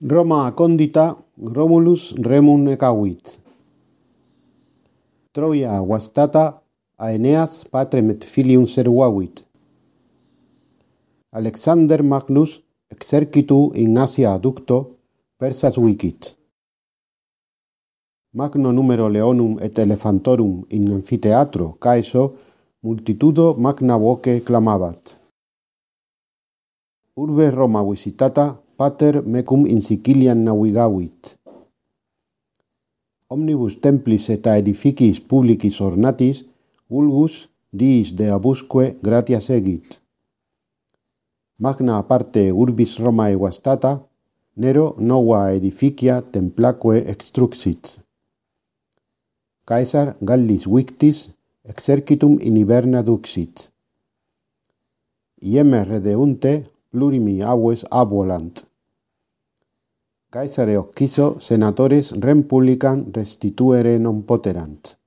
Roma condita Romulus remun ecavit. Troia vastata Aeneas patrem et filium servavit. Alexander Magnus exercitu in Asia aducto persas vicit. Magno numero leonum et elephantorum in amphitheatro caeso multitudo magna voce clamabat. Urbe Roma visitata pater mecum in Sicilian navigavit. Omnibus templis et edificis publicis ornatis, vulgus diis de abusque gratia segit. Magna parte urbis Romae vastata, Nero nova edificia templaque extruxit. Caesar Gallis victis exercitum in Iberna duxit. Iemer redeunte plurimi aves abolant. Caesare occiso senatores rem publican restituere non poterant.